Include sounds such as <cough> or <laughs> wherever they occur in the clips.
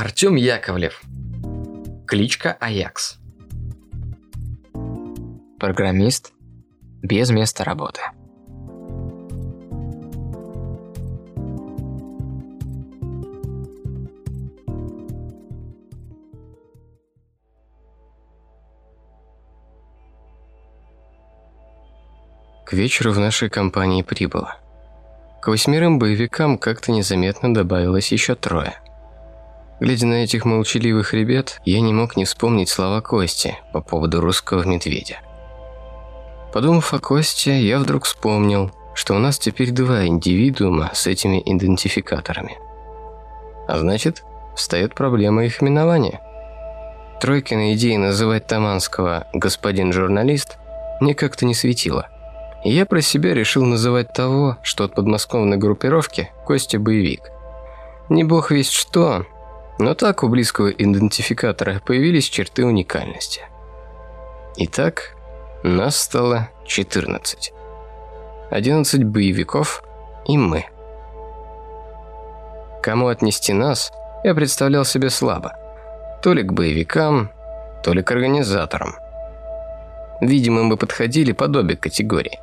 Артем Яковлев. Кличка Аякс. Программист без места работы. К вечеру в нашей компании прибыло. К восьмерым боевикам как-то незаметно добавилось еще трое. Глядя на этих молчаливых ребят, я не мог не вспомнить слова Кости по поводу русского медведя. Подумав о Косте, я вдруг вспомнил, что у нас теперь два индивидуума с этими идентификаторами. А значит, встает проблема их именования. Тройкина идея называть Таманского «господин журналист» мне как-то не светила – и я про себя решил называть того, что от подмосковной группировки Костя боевик. Не бог весть что, но так у близкого идентификатора появились черты уникальности. Итак, нас стало 14. 11 боевиков и мы. Кому отнести нас, я представлял себе слабо. То ли к боевикам, то ли к организаторам. Видимо, мы подходили под обе категории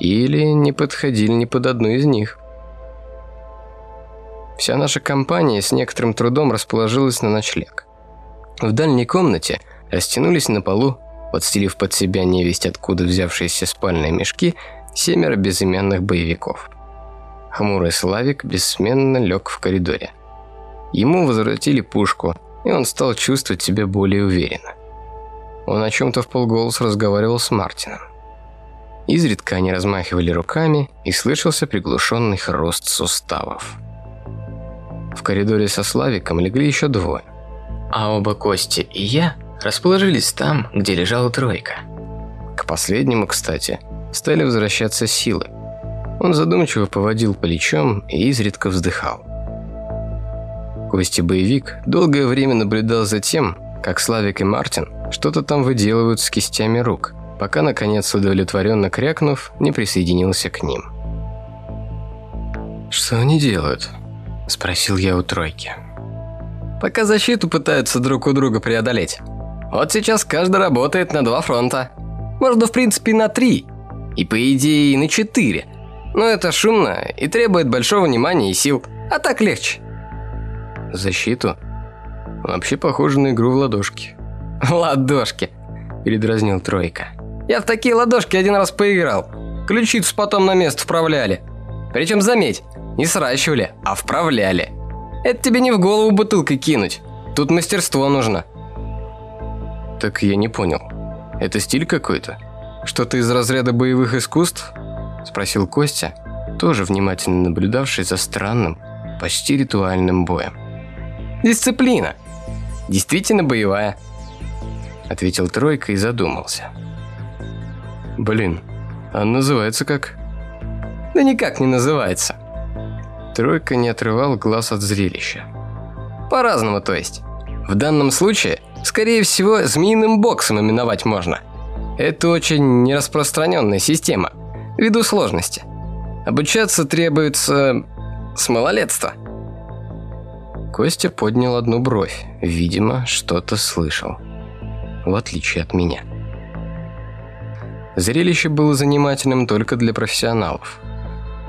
или не подходили ни под одну из них. Вся наша компания с некоторым трудом расположилась на ночлег. В дальней комнате растянулись на полу, подстелив под себя невесть откуда взявшиеся спальные мешки, семеро безымянных боевиков. Хмурый Славик бессменно лег в коридоре. Ему возвратили пушку, и он стал чувствовать себя более уверенно. Он о чем-то в полголоса разговаривал с Мартином. Изредка они размахивали руками, и слышался приглушенный хруст суставов. В коридоре со Славиком легли еще двое. А оба Кости и я расположились там, где лежала тройка. К последнему, кстати, стали возвращаться силы. Он задумчиво поводил плечом и изредка вздыхал. Костя-боевик долгое время наблюдал за тем, как Славик и Мартин что-то там выделывают с кистями рук – пока, наконец, удовлетворенно крякнув, не присоединился к ним. «Что они делают?» – спросил я у тройки. «Пока защиту пытаются друг у друга преодолеть. Вот сейчас каждый работает на два фронта. Можно, в принципе, на три. И, по идее, на четыре. Но это шумно и требует большого внимания и сил. А так легче». «Защиту?» Вообще похоже на игру в ладошки. <laughs> «Ладошки», – передразнил Тройка. Я в такие ладошки один раз поиграл. Ключицу потом на место вправляли. Причем, заметь, не сращивали, а вправляли. Это тебе не в голову бутылкой кинуть. Тут мастерство нужно. Так я не понял. Это стиль какой-то? Что-то из разряда боевых искусств? Спросил Костя, тоже внимательно наблюдавший за странным, почти ритуальным боем. Дисциплина. Действительно боевая. Ответил Тройка и задумался. Блин, а называется как? Да никак не называется. Тройка не отрывал глаз от зрелища. По-разному, то есть. В данном случае, скорее всего, змеиным боксом именовать можно. Это очень нераспространенная система, ввиду сложности. Обучаться требуется с малолетства. Костя поднял одну бровь, видимо, что-то слышал. В отличие от меня. Зрелище было занимательным только для профессионалов.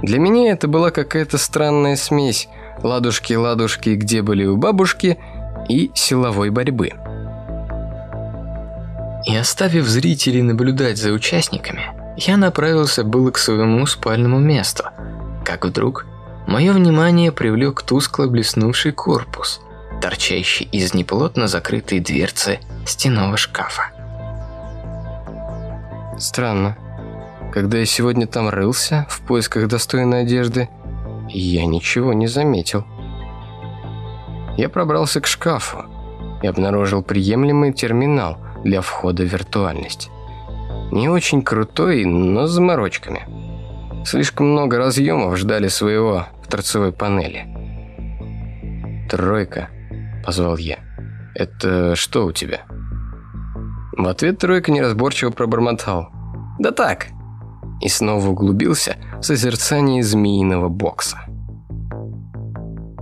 Для меня это была какая-то странная смесь ладушки-ладушки, где были у бабушки, и силовой борьбы. И оставив зрителей наблюдать за участниками, я направился было к своему спальному месту, как вдруг мое внимание привлек тускло блеснувший корпус, торчащий из неплотно закрытой дверцы стенного шкафа. Странно. Когда я сегодня там рылся, в поисках достойной одежды, я ничего не заметил. Я пробрался к шкафу и обнаружил приемлемый терминал для входа в виртуальность. Не очень крутой, но с заморочками. Слишком много разъемов ждали своего в торцевой панели. «Тройка», — позвал я. «Это что у тебя?» В ответ тройка неразборчиво пробормотал. «Да так». И снова углубился в созерцание змеиного бокса.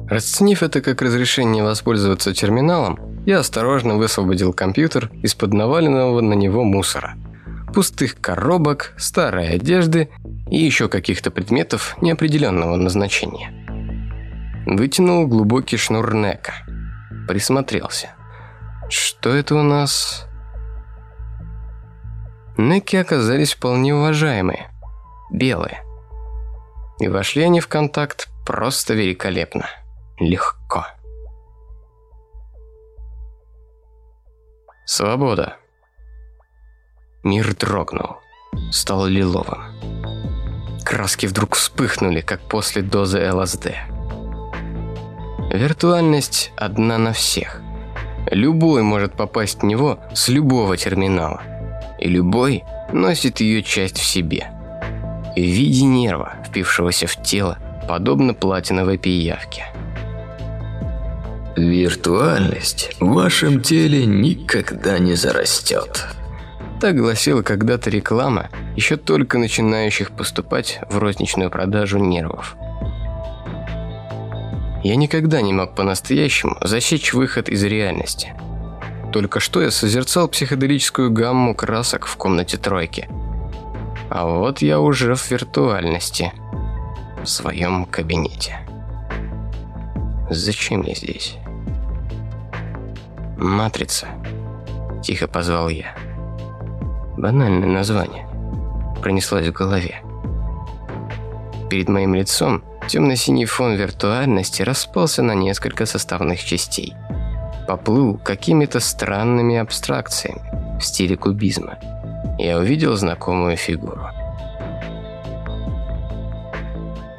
Расценив это как разрешение воспользоваться терминалом, я осторожно высвободил компьютер из-под наваленного на него мусора. Пустых коробок, старой одежды и еще каких-то предметов неопределенного назначения. Вытянул глубокий шнур Нека. Присмотрелся. Что это у нас? Неки оказались вполне уважаемые. Белые. И вошли они в контакт просто великолепно. Легко. Свобода. Мир дрогнул. Стал лиловым. Краски вдруг вспыхнули, как после дозы ЛСД. Виртуальность одна на всех. Любой может попасть в него с любого терминала. И любой носит ее часть в себе. В виде нерва, впившегося в тело, подобно платиновой пиявке. Виртуальность в вашем теле никогда не зарастет. Так гласила когда-то реклама еще только начинающих поступать в розничную продажу нервов. Я никогда не мог по-настоящему засечь выход из реальности. Только что я созерцал психоделическую гамму красок в комнате тройки. А вот я уже в виртуальности, в своем кабинете. Зачем я здесь? «Матрица», – тихо позвал я. Банальное название. Пронеслось в голове. Перед моим лицом темно-синий фон виртуальности распался на несколько составных частей. Поплыл какими-то странными абстракциями в стиле кубизма. Я увидел знакомую фигуру.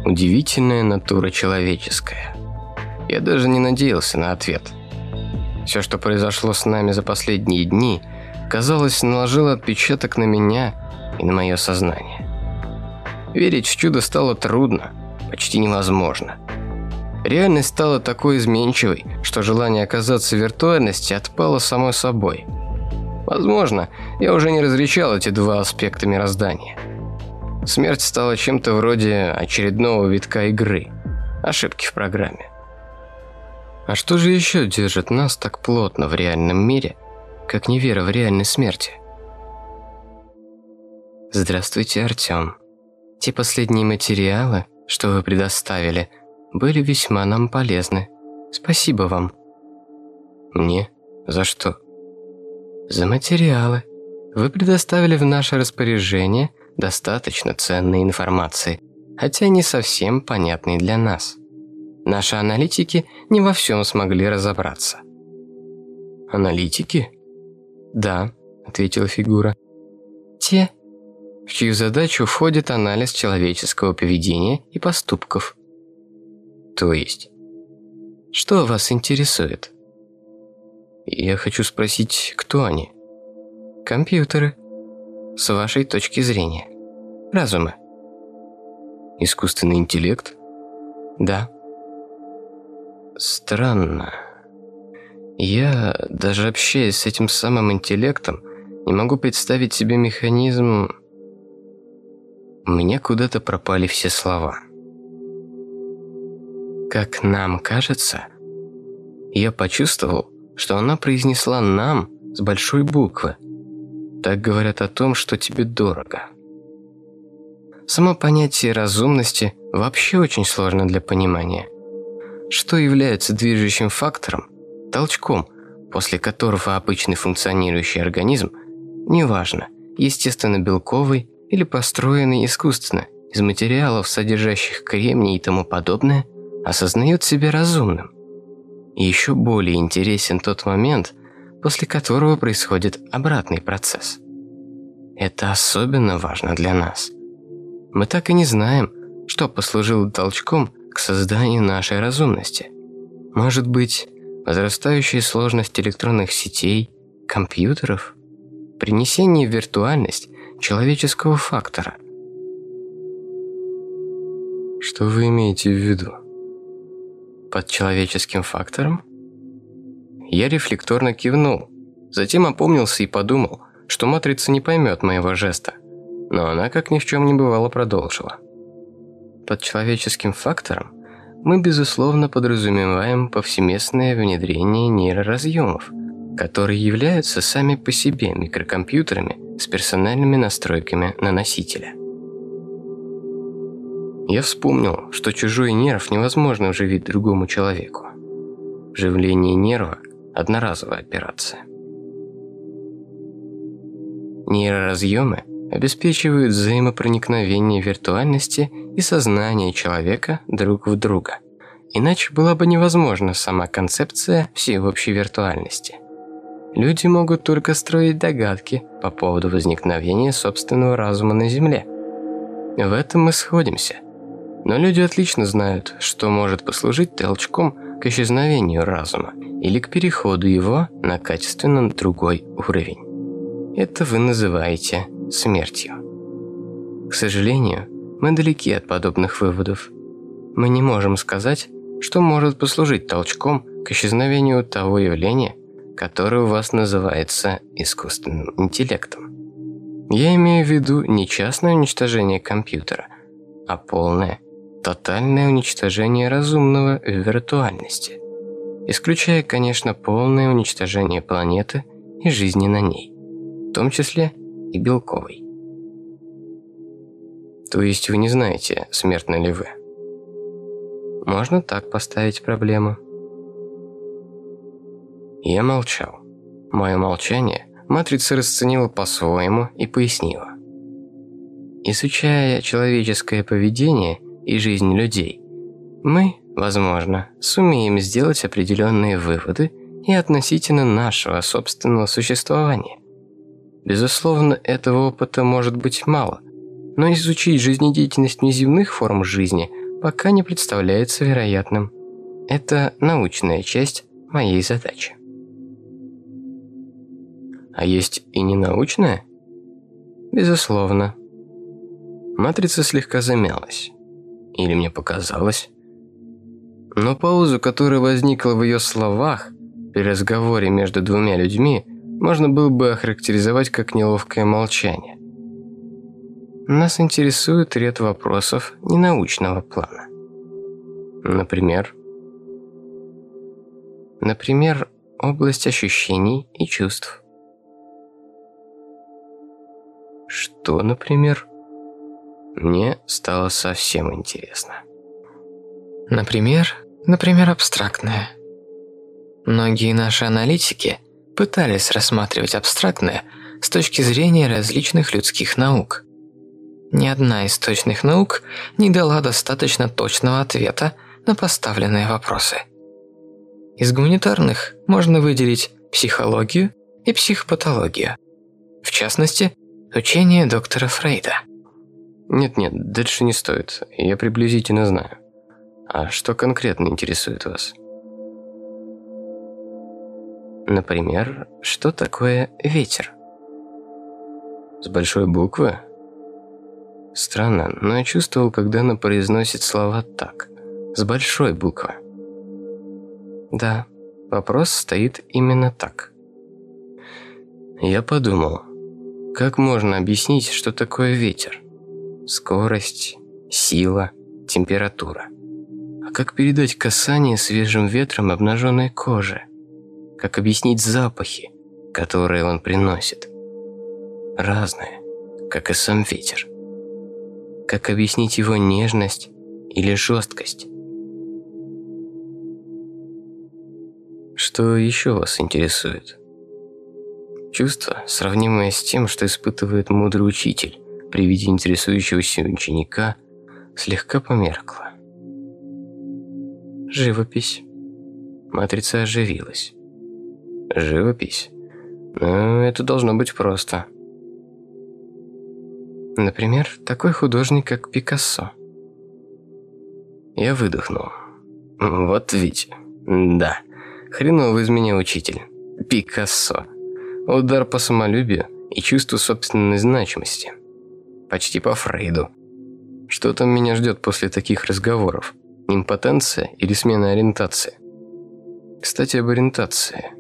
Удивительная натура человеческая. Я даже не надеялся на ответ – все, что произошло с нами за последние дни, казалось, наложило отпечаток на меня и на мое сознание. Верить в чудо стало трудно, почти невозможно. Реальность стала такой изменчивой, что желание оказаться в виртуальности отпало само собой. Возможно, я уже не различал эти два аспекта мироздания. Смерть стала чем-то вроде очередного витка игры, ошибки в программе. А что же еще держит нас так плотно в реальном мире, как не вера в реальность смерти? Здравствуйте, Артем. Те последние материалы, что вы предоставили, были весьма нам полезны. Спасибо вам. Мне? За что? За материалы. Вы предоставили в наше распоряжение достаточно ценной информации, хотя не совсем понятной для нас. Наши аналитики не во всем смогли разобраться. «Аналитики?» «Да», – ответила фигура. «Те, в чью задачу входит анализ человеческого поведения и поступков». «То есть?» «Что вас интересует?» «Я хочу спросить, кто они?» «Компьютеры. С вашей точки зрения. Разумы». «Искусственный интеллект?» «Да». Странно. Я, даже общаясь с этим самым интеллектом, не могу представить себе механизм... У меня куда-то пропали все слова. Как нам кажется, я почувствовал, что она произнесла «нам» с большой буквы. Так говорят о том, что тебе дорого. Само понятие разумности вообще очень сложно для понимания что является движущим фактором, толчком, после которого обычный функционирующий организм, неважно, естественно белковый или построенный искусственно, из материалов, содержащих кремний и тому подобное, осознает себя разумным. И еще более интересен тот момент, после которого происходит обратный процесс. Это особенно важно для нас. Мы так и не знаем, что послужило толчком к созданию нашей разумности. Может быть, возрастающая сложность электронных сетей, компьютеров, принесение в виртуальность человеческого фактора. Что вы имеете в виду? Под человеческим фактором? Я рефлекторно кивнул, затем опомнился и подумал, что матрица не поймет моего жеста, но она, как ни в чем не бывало, продолжила. Под человеческим фактором мы, безусловно, подразумеваем повсеместное внедрение нейроразъемов, которые являются сами по себе микрокомпьютерами с персональными настройками на носителя. Я вспомнил, что чужой нерв невозможно вживить другому человеку. Вживление нерва – одноразовая операция. Нейроразъемы обеспечивают взаимопроникновение виртуальности и сознания человека друг в друга. Иначе была бы невозможна сама концепция всеобщей виртуальности. Люди могут только строить догадки по поводу возникновения собственного разума на Земле. В этом мы сходимся. Но люди отлично знают, что может послужить толчком к исчезновению разума или к переходу его на качественно другой уровень. Это вы называете смертью. К сожалению, мы далеки от подобных выводов. Мы не можем сказать, что может послужить толчком к исчезновению того явления, которое у вас называется искусственным интеллектом. Я имею в виду не частное уничтожение компьютера, а полное, тотальное уничтожение разумного в виртуальности, исключая, конечно, полное уничтожение планеты и жизни на ней в том числе и белковой. То есть вы не знаете, смертны ли вы? Можно так поставить проблему. Я молчал. Мое молчание матрица расценила по-своему и пояснила. Изучая человеческое поведение и жизнь людей, мы, возможно, сумеем сделать определенные выводы и относительно нашего собственного существования. Безусловно, этого опыта может быть мало, но изучить жизнедеятельность неземных форм жизни пока не представляется вероятным. Это научная часть моей задачи. А есть и ненаучная? Безусловно. Матрица слегка замялась. Или мне показалось. Но паузу, которая возникла в ее словах при разговоре между двумя людьми, можно было бы охарактеризовать как неловкое молчание. Нас интересует ряд вопросов ненаучного плана. Например, например, область ощущений и чувств. Что, например? Мне стало совсем интересно. Например, например, абстрактное. Многие наши аналитики – пытались рассматривать абстрактное с точки зрения различных людских наук. Ни одна из точных наук не дала достаточно точного ответа на поставленные вопросы. Из гуманитарных можно выделить психологию и психопатологию. В частности, учение доктора Фрейда. Нет-нет, дальше не стоит. Я приблизительно знаю. А что конкретно интересует вас? Например, что такое ветер? С большой буквы? Странно, но я чувствовал, когда она произносит слова так, с большой буквы. Да, вопрос стоит именно так. Я подумал, как можно объяснить, что такое ветер? Скорость, сила, температура. А как передать касание свежим ветром обнаженной кожи? как объяснить запахи, которые он приносит. Разные, как и сам ветер. Как объяснить его нежность или жесткость. Что еще вас интересует? Чувство, сравнимое с тем, что испытывает мудрый учитель при виде интересующегося ученика, слегка померкло. Живопись. Матрица оживилась. Живопись. Ну, это должно быть просто. Например, такой художник, как Пикассо. Я выдохнул. Вот видите. Да, хреновый из меня учитель. Пикассо. Удар по самолюбию и чувству собственной значимости. Почти по Фрейду. Что там меня ждет после таких разговоров? Импотенция или смена ориентации? Кстати, об ориентации.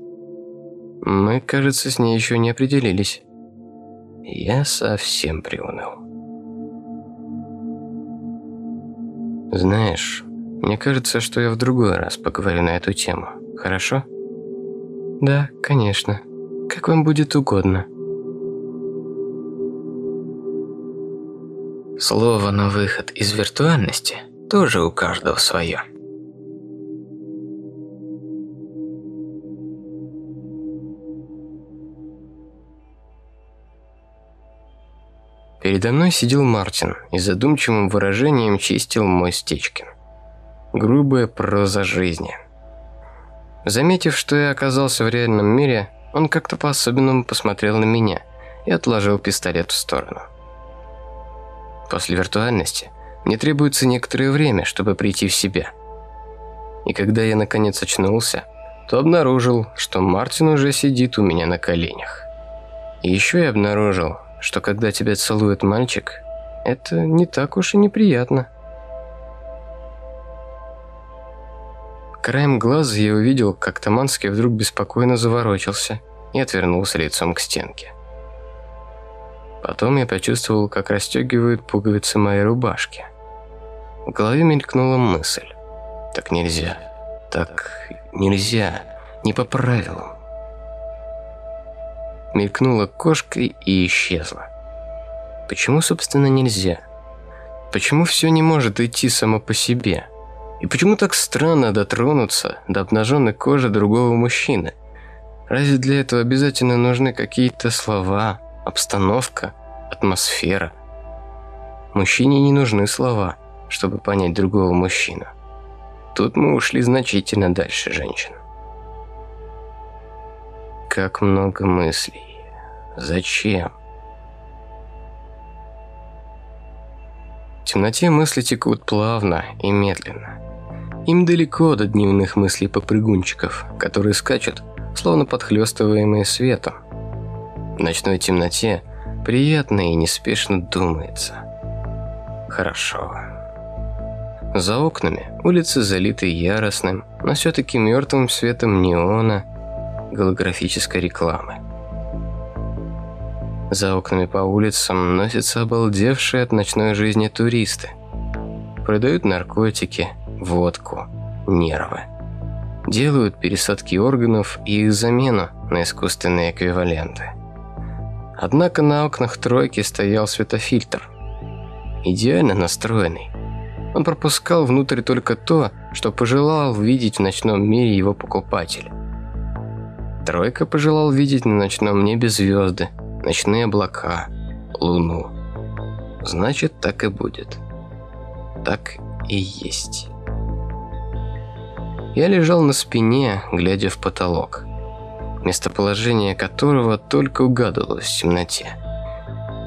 Мы, кажется, с ней еще не определились. Я совсем приуныл. Знаешь, Мне кажется, что я в другой раз поговорю на эту тему. Хорошо? Да, конечно. Как вам будет угодно. Слово на выход из виртуальности тоже у каждого свое. Передо мной сидел Мартин и задумчивым выражением чистил мой Стечкин. Грубая проза жизни. Заметив, что я оказался в реальном мире, он как-то по-особенному посмотрел на меня и отложил пистолет в сторону. После виртуальности мне требуется некоторое время, чтобы прийти в себя. И когда я наконец очнулся, то обнаружил, что Мартин уже сидит у меня на коленях. И еще я обнаружил, что когда тебя целует мальчик, это не так уж и неприятно. Краем глаза я увидел, как Таманский вдруг беспокойно заворочился и отвернулся лицом к стенке. Потом я почувствовал, как расстегивают пуговицы моей рубашки. В голове мелькнула мысль. Так нельзя. Так нельзя. Не по правилам мелькнула кошкой и исчезла. Почему, собственно, нельзя? Почему все не может идти само по себе? И почему так странно дотронуться до обнаженной кожи другого мужчины? Разве для этого обязательно нужны какие-то слова, обстановка, атмосфера? Мужчине не нужны слова, чтобы понять другого мужчину. Тут мы ушли значительно дальше женщин. Как много мыслей. Зачем? В темноте мысли текут плавно и медленно. Им далеко до дневных мыслей попрыгунчиков, которые скачут, словно подхлёстываемые светом. В ночной темноте приятно и неспешно думается. Хорошо. За окнами улицы залиты яростным, но все-таки мертвым светом неона голографической рекламы. За окнами по улицам носятся обалдевшие от ночной жизни туристы. Продают наркотики, водку, нервы. Делают пересадки органов и их замену на искусственные эквиваленты. Однако на окнах тройки стоял светофильтр. Идеально настроенный. Он пропускал внутрь только то, что пожелал видеть в ночном мире его покупатель. Тройка пожелал видеть на ночном небе звезды, ночные облака, луну. Значит, так и будет. Так и есть. Я лежал на спине, глядя в потолок, местоположение которого только угадывалось в темноте.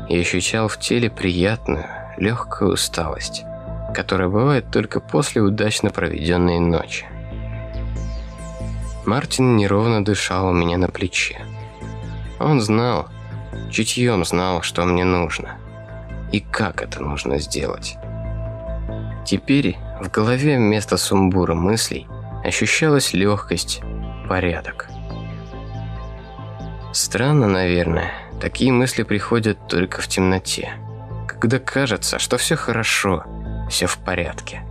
Я ощущал в теле приятную, легкую усталость, которая бывает только после удачно проведенной ночи. Мартин неровно дышал у меня на плече. Он знал, чутьем знал, что мне нужно. И как это нужно сделать. Теперь в голове вместо сумбура мыслей ощущалась легкость, порядок. Странно, наверное, такие мысли приходят только в темноте, когда кажется, что все хорошо, все в порядке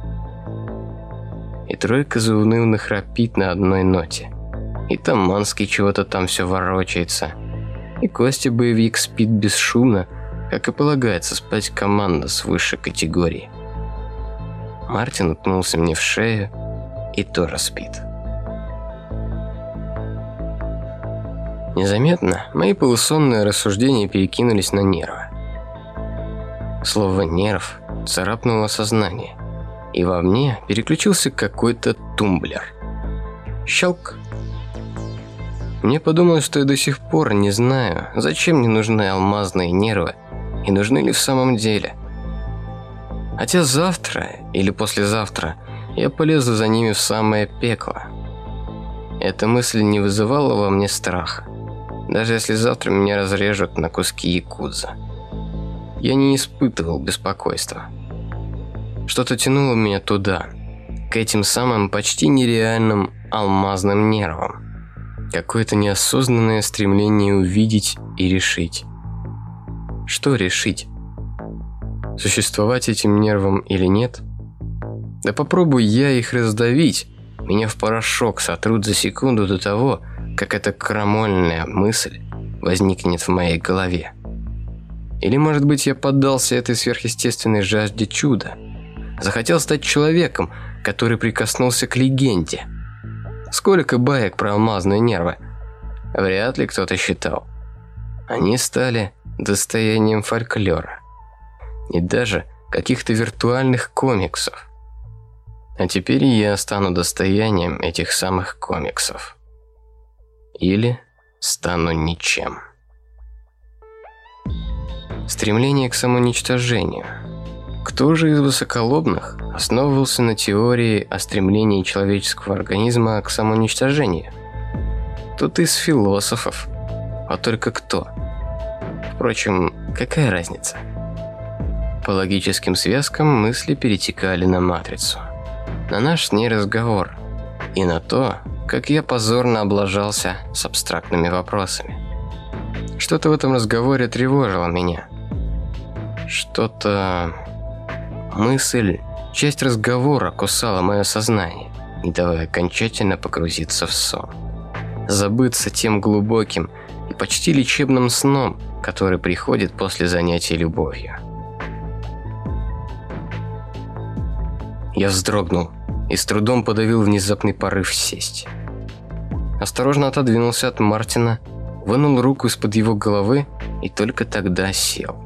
и тройка заунывно храпит на одной ноте. И Таманский чего-то там все ворочается. И Костя боевик спит бесшумно, как и полагается спать команда высшей категории. Мартин уткнулся мне в шею и тоже спит. Незаметно мои полусонные рассуждения перекинулись на нервы. Слово «нерв» царапнуло сознание – и во мне переключился какой-то тумблер. Щелк. Мне подумалось, что я до сих пор не знаю, зачем мне нужны алмазные нервы и нужны ли в самом деле. Хотя завтра или послезавтра я полезу за ними в самое пекло. Эта мысль не вызывала во мне страха, даже если завтра меня разрежут на куски якудза. Я не испытывал беспокойства. Что-то тянуло меня туда, к этим самым почти нереальным алмазным нервам. Какое-то неосознанное стремление увидеть и решить. Что решить? Существовать этим нервам или нет? Да попробуй я их раздавить, меня в порошок сотрут за секунду до того, как эта крамольная мысль возникнет в моей голове. Или, может быть, я поддался этой сверхъестественной жажде чуда. Захотел стать человеком, который прикоснулся к легенде. Сколько баек про алмазные нервы? Вряд ли кто-то считал. Они стали достоянием фольклора. И даже каких-то виртуальных комиксов. А теперь я стану достоянием этих самых комиксов. Или стану ничем. Стремление к самоуничтожению. Кто же из высоколобных основывался на теории о стремлении человеческого организма к самоуничтожению? Тут из философов. А только кто? Впрочем, какая разница? По логическим связкам мысли перетекали на матрицу. На наш с ней разговор. И на то, как я позорно облажался с абстрактными вопросами. Что-то в этом разговоре тревожило меня. Что-то... Мысль, часть разговора кусала мое сознание, не давая окончательно погрузиться в сон. Забыться тем глубоким и почти лечебным сном, который приходит после занятий любовью. Я вздрогнул и с трудом подавил внезапный порыв сесть. Осторожно отодвинулся от Мартина, вынул руку из-под его головы и только тогда сел.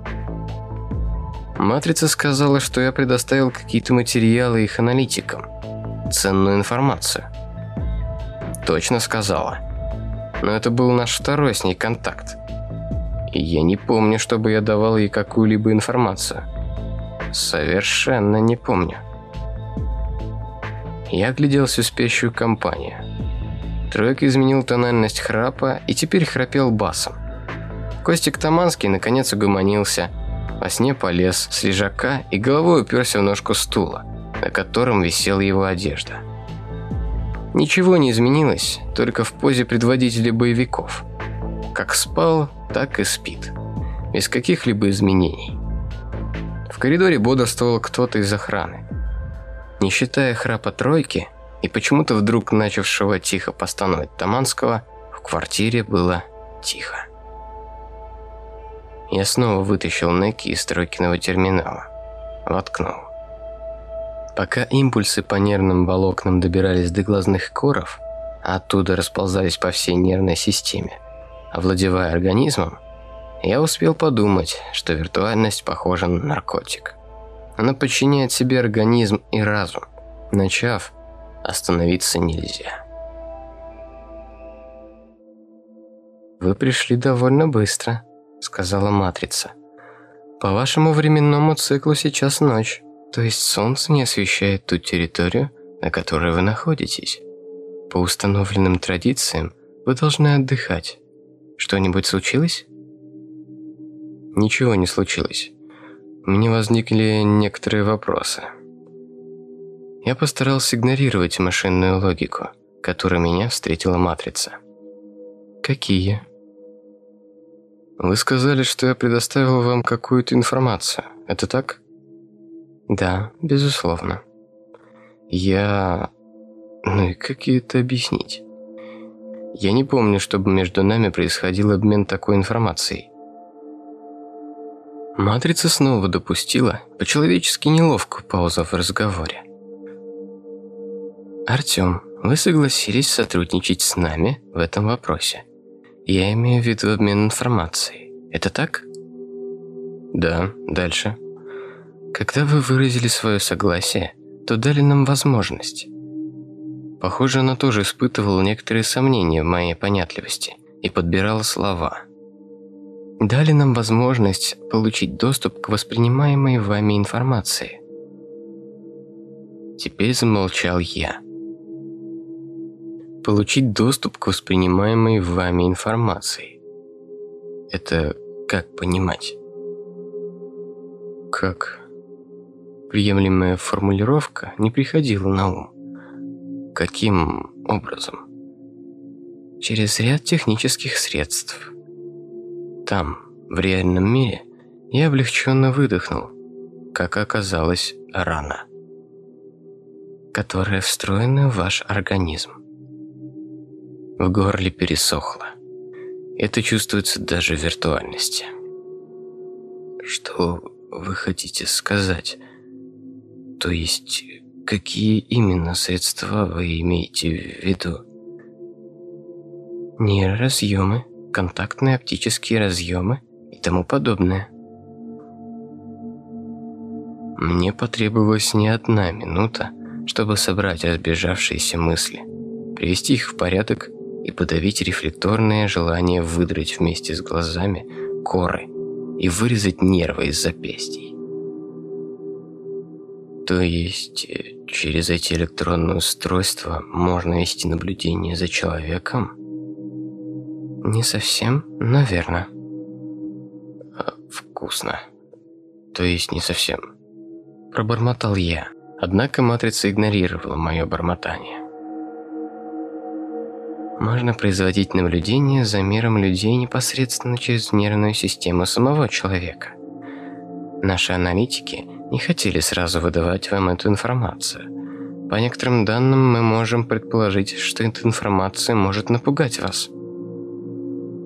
Матрица сказала, что я предоставил какие-то материалы их аналитикам, ценную информацию. Точно сказала. Но это был наш второй с ней контакт. И я не помню, чтобы я давал ей какую-либо информацию. Совершенно не помню. Я оглядел всю спящую компанию. Тройка изменил тональность храпа и теперь храпел басом. Костик Таманский наконец угомонился – во сне полез с лежака и головой уперся в ножку стула, на котором висела его одежда. Ничего не изменилось, только в позе предводителя боевиков. Как спал, так и спит. Без каких-либо изменений. В коридоре бодрствовал кто-то из охраны. Не считая храпа тройки и почему-то вдруг начавшего тихо постановать Таманского, в квартире было тихо. Я снова вытащил Неки из стройкиного терминала. Воткнул. Пока импульсы по нервным волокнам добирались до глазных коров, а оттуда расползались по всей нервной системе, овладевая организмом, я успел подумать, что виртуальность похожа на наркотик. Она подчиняет себе организм и разум. Начав, остановиться нельзя. «Вы пришли довольно быстро», – сказала Матрица. «По вашему временному циклу сейчас ночь, то есть солнце не освещает ту территорию, на которой вы находитесь. По установленным традициям вы должны отдыхать. Что-нибудь случилось?» «Ничего не случилось. Меня возникли некоторые вопросы». Я постарался игнорировать машинную логику, которой меня встретила Матрица. «Какие?» Вы сказали, что я предоставил вам какую-то информацию. Это так? Да, безусловно. Я... Ну и как это объяснить? Я не помню, чтобы между нами происходил обмен такой информацией. Матрица снова допустила по-человечески неловкую паузу в разговоре. «Артем, вы согласились сотрудничать с нами в этом вопросе. Я имею в виду обмен информацией. Это так? Да, дальше. Когда вы выразили свое согласие, то дали нам возможность. Похоже, она тоже испытывала некоторые сомнения в моей понятливости и подбирала слова. Дали нам возможность получить доступ к воспринимаемой вами информации. Теперь замолчал я получить доступ к воспринимаемой вами информации. Это как понимать? Как? Приемлемая формулировка не приходила на ум. Каким образом? Через ряд технических средств. Там, в реальном мире, я облегченно выдохнул, как оказалось, рано. которые встроены в ваш организм. В горле пересохло. Это чувствуется даже в виртуальности. Что вы хотите сказать? То есть, какие именно средства вы имеете в виду? Нейроразъемы, контактные оптические разъемы и тому подобное. Мне потребовалась не одна минута, чтобы собрать разбежавшиеся мысли, привести их в порядок и подавить рефлекторное желание выдрать вместе с глазами коры и вырезать нервы из запястий. То есть, э, через эти электронные устройства можно вести наблюдение за человеком? Не совсем, но верно. А, вкусно. То есть не совсем. Пробормотал я, однако матрица игнорировала мое бормотание. Можно производить наблюдение за миром людей непосредственно через нервную систему самого человека. Наши аналитики не хотели сразу выдавать вам эту информацию. По некоторым данным мы можем предположить, что эта информация может напугать вас.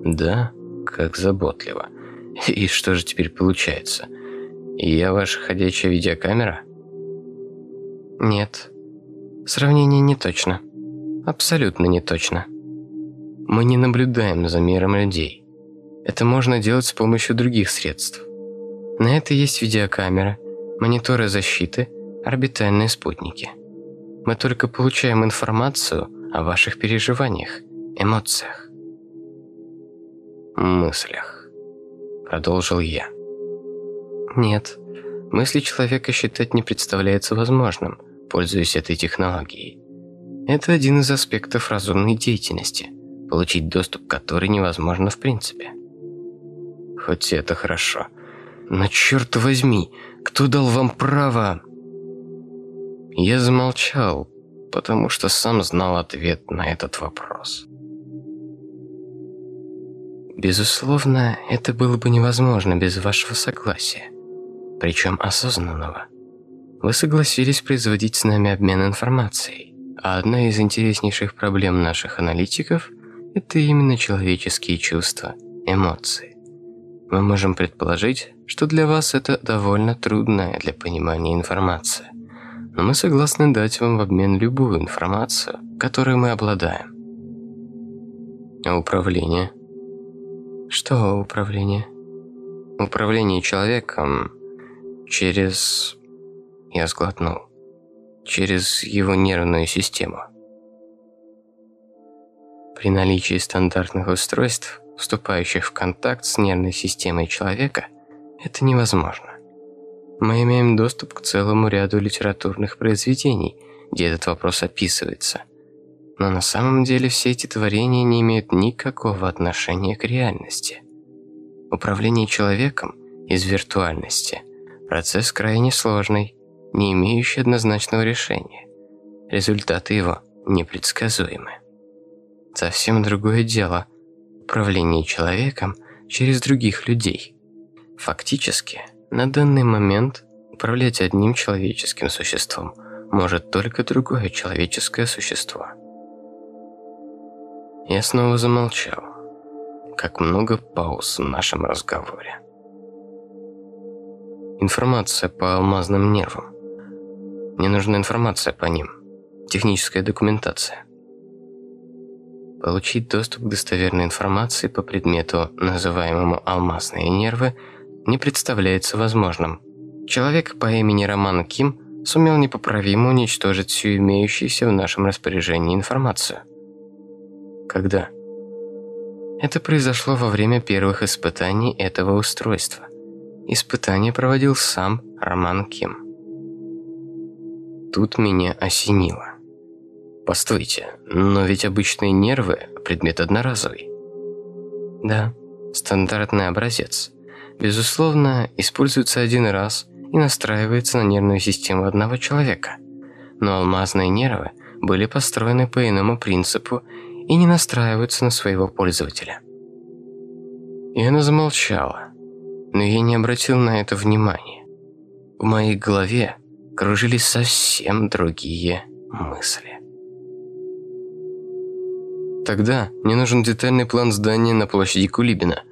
Да, как заботливо. И что же теперь получается? Я ваша ходячая видеокамера? Нет. Сравнение не точно. Абсолютно не точно. Мы не наблюдаем за миром людей. Это можно делать с помощью других средств. На это есть видеокамера, мониторы защиты, орбитальные спутники. Мы только получаем информацию о ваших переживаниях, эмоциях. Мыслях. Продолжил я. Нет, мысли человека считать не представляется возможным, пользуясь этой технологией. Это один из аспектов разумной деятельности, получить доступ к которой невозможно в принципе. Хоть это хорошо. Но черт возьми, кто дал вам право? Я замолчал, потому что сам знал ответ на этот вопрос. Безусловно, это было бы невозможно без вашего согласия причем осознанного. Вы согласились производить с нами обмен информацией, а одна из интереснейших проблем наших аналитиков – это именно человеческие чувства, эмоции. Мы можем предположить, что для вас это довольно трудная для понимания информация, но мы согласны дать вам в обмен любую информацию, которой мы обладаем. Управление? Что управление? Управление человеком через... Я сглотнул. Через его нервную систему. При наличии стандартных устройств, вступающих в контакт с нервной системой человека, это невозможно. Мы имеем доступ к целому ряду литературных произведений, где этот вопрос описывается. Но на самом деле все эти творения не имеют никакого отношения к реальности. Управление человеком из виртуальности – Процесс крайне сложный, не имеющий однозначного решения. Результаты его непредсказуемы. Совсем другое дело – управление человеком через других людей. Фактически, на данный момент управлять одним человеческим существом может только другое человеческое существо. Я снова замолчал. Как много пауз в нашем разговоре. Информация по алмазным нервам. Мне нужна информация по ним. Техническая документация. Получить доступ к достоверной информации по предмету, называемому алмазные нервы, не представляется возможным. Человек по имени Роман Ким сумел непоправимо уничтожить всю имеющуюся в нашем распоряжении информацию. Когда? Это произошло во время первых испытаний этого устройства. Испытание проводил сам Роман Ким. Тут меня осенило. Постойте, но ведь обычные нервы – предмет одноразовый. Да, стандартный образец. Безусловно, используется один раз и настраивается на нервную систему одного человека. Но алмазные нервы были построены по иному принципу и не настраиваются на своего пользователя. И она замолчала, но я не обратил на это внимания. В моей голове кружились совсем другие мысли. Тогда мне нужен детальный план здания на площади Кулибина,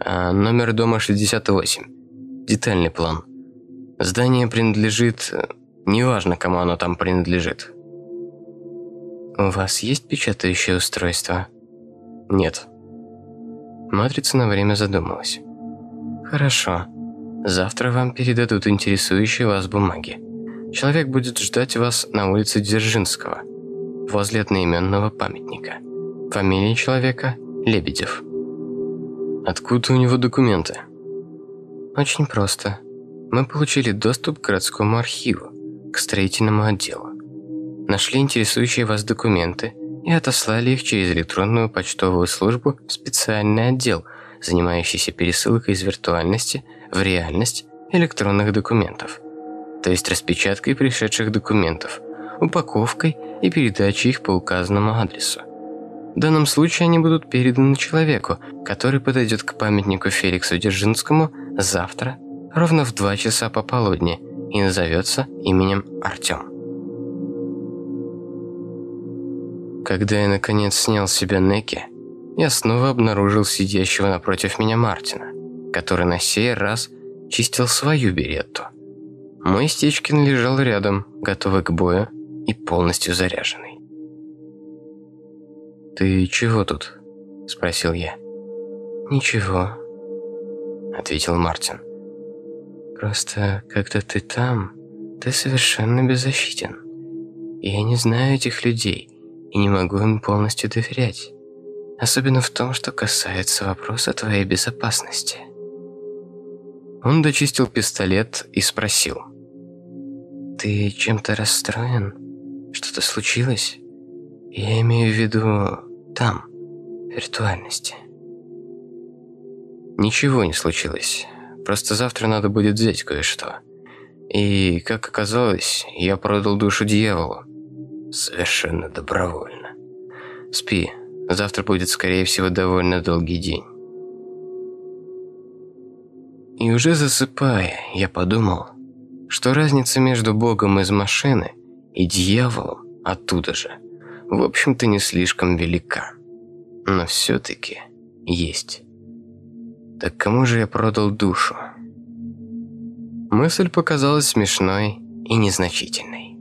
а номер дома 68. Детальный план. Здание принадлежит... Неважно, кому оно там принадлежит. У вас есть печатающее устройство? Нет. Матрица на время задумалась. Хорошо. Завтра вам передадут интересующие вас бумаги. Человек будет ждать вас на улице Дзержинского, возле одноименного памятника. Фамилия человека – Лебедев. Откуда у него документы? Очень просто. Мы получили доступ к городскому архиву, к строительному отделу. Нашли интересующие вас документы и отослали их через электронную почтовую службу в специальный отдел, занимающийся пересылкой из виртуальности в реальность электронных документов, то есть распечаткой пришедших документов, упаковкой и передачей их по указанному адресу. В данном случае они будут переданы человеку, который подойдет к памятнику Феликсу Дзержинскому завтра ровно в 2 часа пополудни и назовется именем Артем. Когда я наконец снял с себя Неки, я снова обнаружил сидящего напротив меня Мартина, который на сей раз чистил свою беретту. Мой Стечкин лежал рядом, готовый к бою и полностью заряженный. «Ты чего тут?» – спросил я. «Ничего», – ответил Мартин. «Просто, когда ты там, ты совершенно беззащитен. Я не знаю этих людей и не могу им полностью доверять. Особенно в том, что касается вопроса твоей безопасности». Он дочистил пистолет и спросил. «Ты чем-то расстроен? Что-то случилось?» Я имею в виду там, в виртуальности. Ничего не случилось. Просто завтра надо будет взять кое-что. И, как оказалось, я продал душу дьяволу. Совершенно добровольно. Спи. Завтра будет, скорее всего, довольно долгий день. И уже засыпая, я подумал, что разница между Богом из машины и дьяволом оттуда же – в общем-то, не слишком велика. Но все-таки есть. Так кому же я продал душу? Мысль показалась смешной и незначительной.